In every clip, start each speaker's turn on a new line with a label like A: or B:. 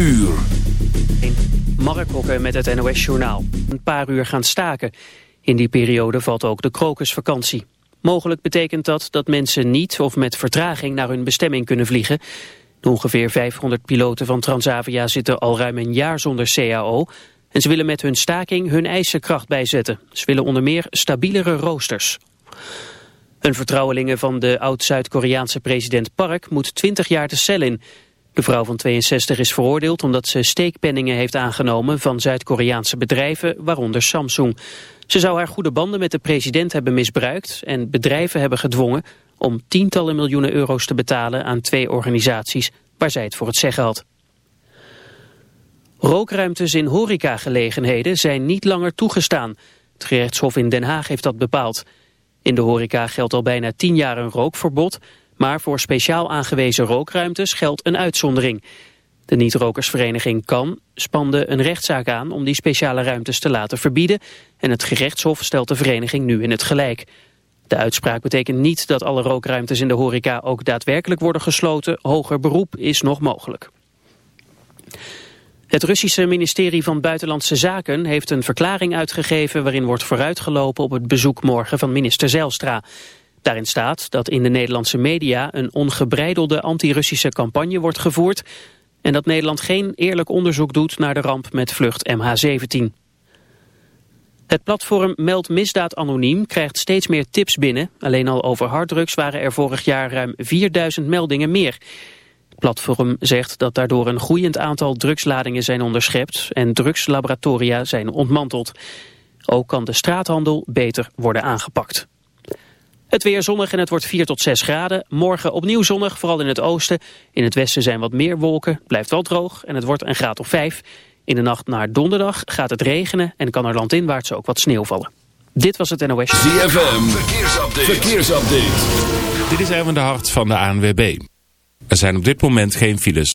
A: uur.
B: Mark met het NOS Journaal. Een paar uur gaan staken. In die periode valt ook de krokusvakantie. Mogelijk betekent dat dat mensen niet of met vertraging naar hun bestemming kunnen vliegen. Ongeveer 500 piloten van Transavia zitten al ruim een jaar zonder CAO... en ze willen met hun staking hun eisenkracht bijzetten. Ze willen onder meer stabielere roosters. Een vertrouwelinge van de oud-Zuid-Koreaanse president Park moet 20 jaar de cel in... De vrouw van 62 is veroordeeld omdat ze steekpenningen heeft aangenomen van Zuid-Koreaanse bedrijven, waaronder Samsung. Ze zou haar goede banden met de president hebben misbruikt en bedrijven hebben gedwongen om tientallen miljoenen euro's te betalen aan twee organisaties waar zij het voor het zeggen had. Rookruimtes in horecagelegenheden zijn niet langer toegestaan. Het gerechtshof in Den Haag heeft dat bepaald. In de horeca geldt al bijna tien jaar een rookverbod maar voor speciaal aangewezen rookruimtes geldt een uitzondering. De niet-rokersvereniging kan spande een rechtszaak aan om die speciale ruimtes te laten verbieden en het gerechtshof stelt de vereniging nu in het gelijk. De uitspraak betekent niet dat alle rookruimtes in de horeca ook daadwerkelijk worden gesloten. Hoger beroep is nog mogelijk. Het Russische ministerie van Buitenlandse Zaken heeft een verklaring uitgegeven waarin wordt vooruitgelopen op het bezoek morgen van minister Zelstra. Daarin staat dat in de Nederlandse media een ongebreidelde anti-Russische campagne wordt gevoerd en dat Nederland geen eerlijk onderzoek doet naar de ramp met vlucht MH17. Het platform Meld Misdaad Anoniem krijgt steeds meer tips binnen. Alleen al over harddrugs waren er vorig jaar ruim 4000 meldingen meer. Het platform zegt dat daardoor een groeiend aantal drugsladingen zijn onderschept en drugslaboratoria zijn ontmanteld. Ook kan de straathandel beter worden aangepakt. Het weer zonnig en het wordt 4 tot 6 graden. Morgen opnieuw zonnig, vooral in het oosten. In het westen zijn wat meer wolken, blijft wel droog en het wordt een graad of 5. In de nacht naar donderdag gaat het regenen en kan er landinwaarts ook wat sneeuw vallen. Dit was het NOS.
A: ZFM, verkeersupdate. verkeersupdate.
C: Dit is even de hart van de ANWB. Er zijn op dit moment geen files.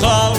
D: sol.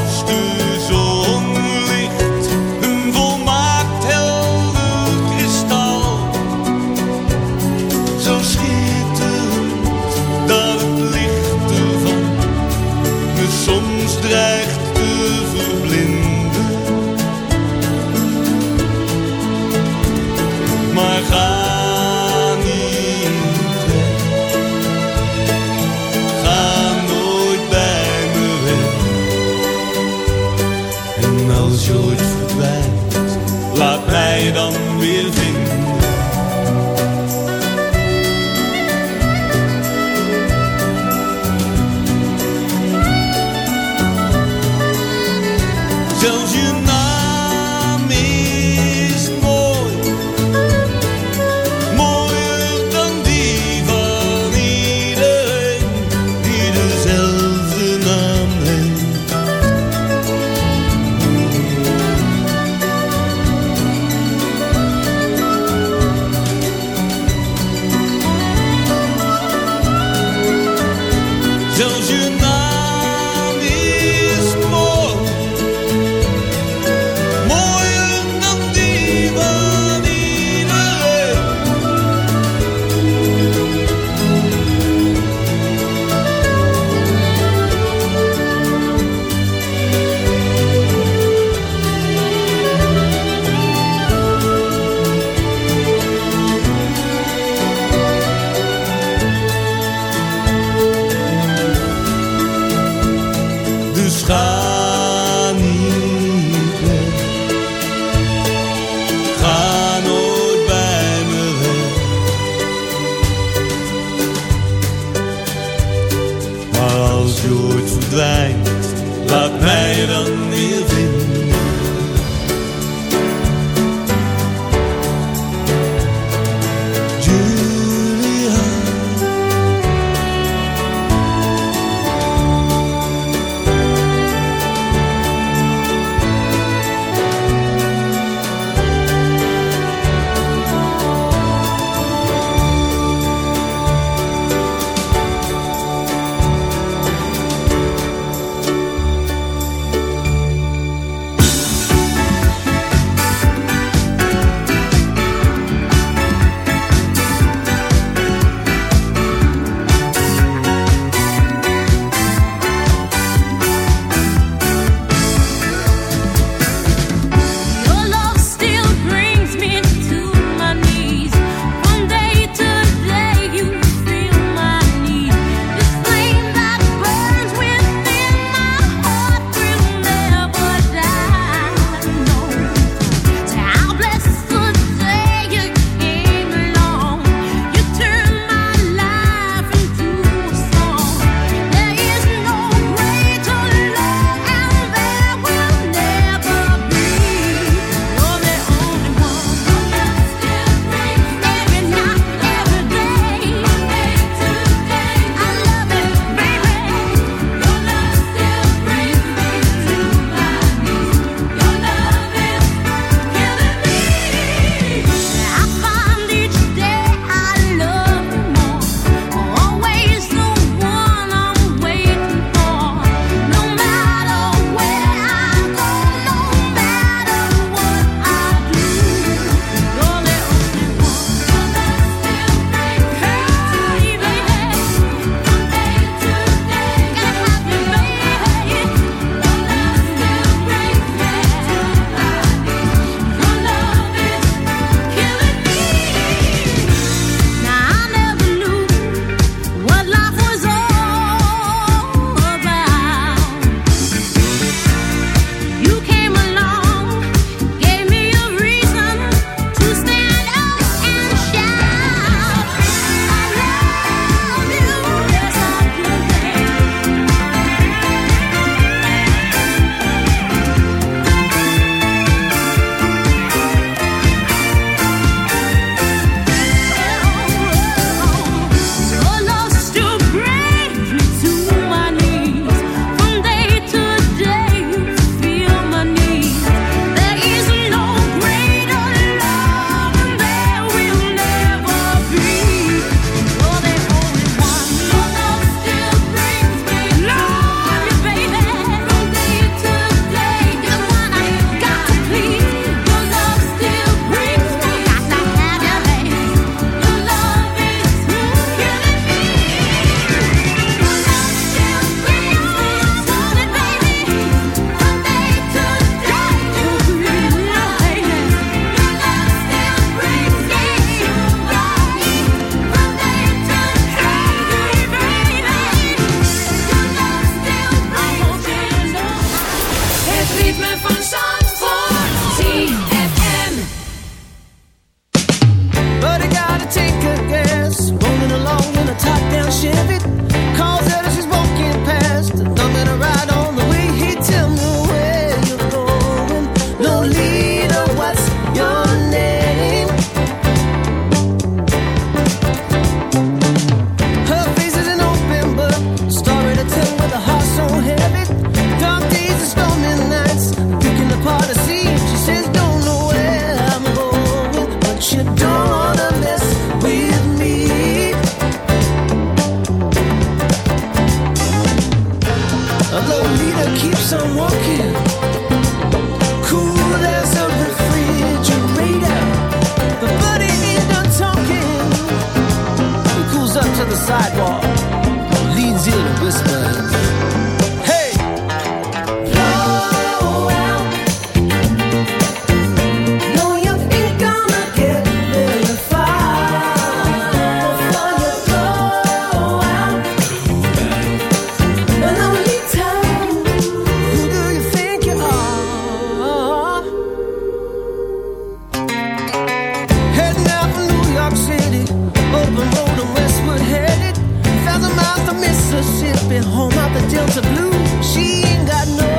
D: Sipping home out the Delta Blue. She ain't got no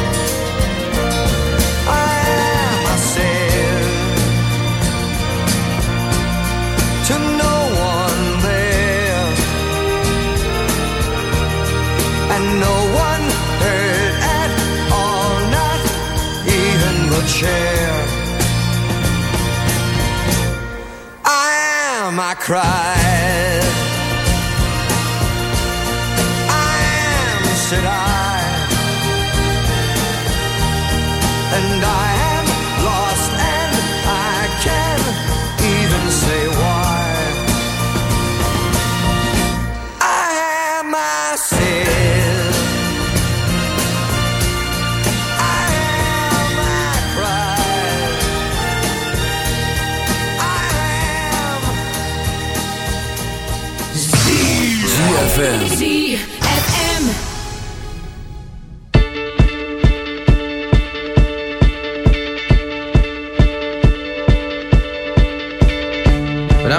E: Chair. I am, I cried.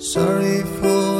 F: Sorry for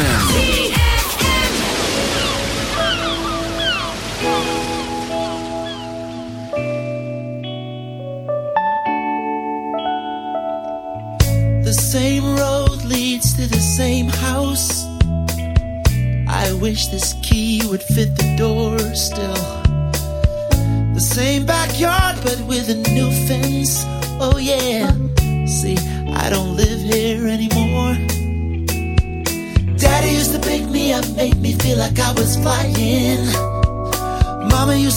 F: ZFM.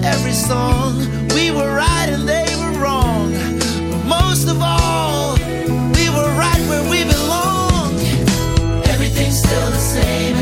G: to every song. We were right and they were wrong. But most of all, we were right where we belong. Everything's still the same.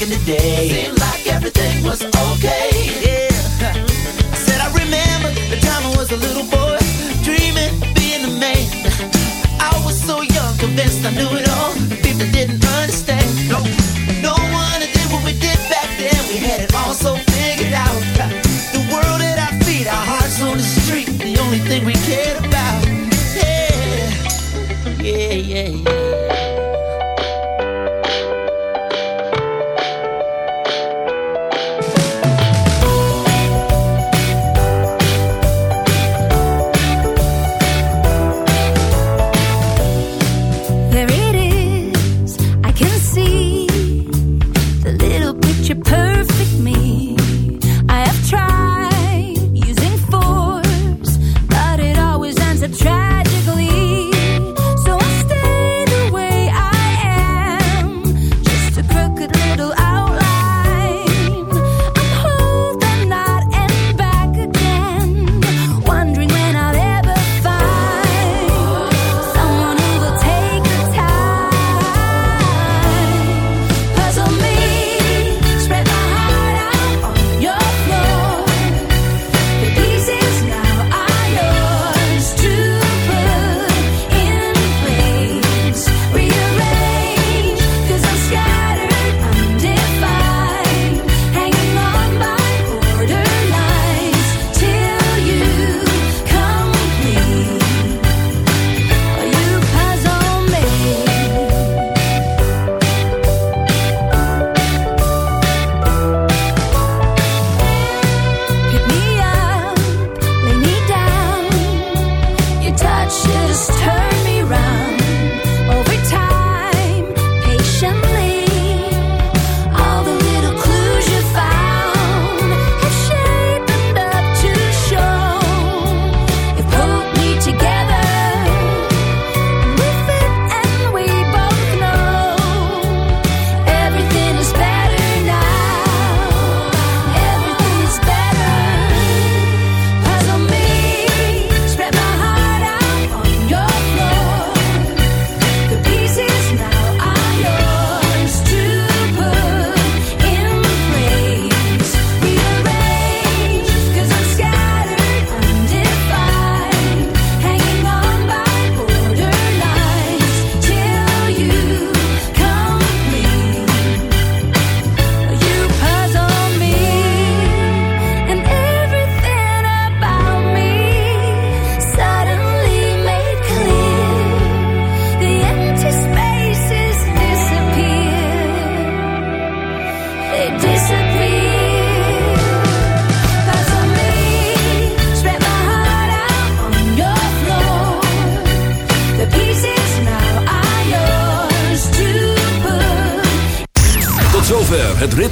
G: back in the day.